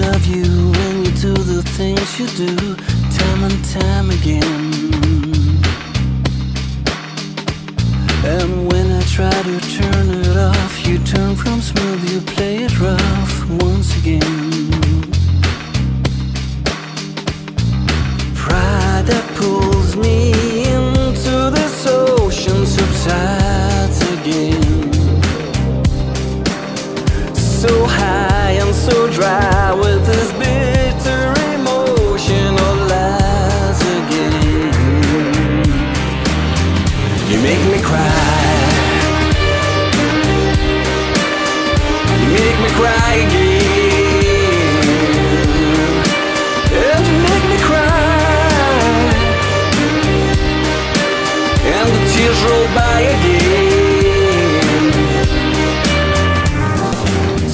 love you when you do the things you do, time and time again. And when I try to turn it off, you turn from smooth, you play it rough once again. Pride that pulls me into this ocean subsides again. So high and so dry. Make me cry. You make me cry again. And you make me cry. And the tears roll by again.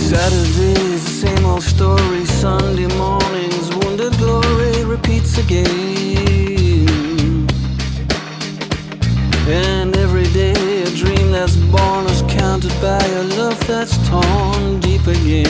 Saturdays, the same old story. That's born is countered by a love that's torn deep again.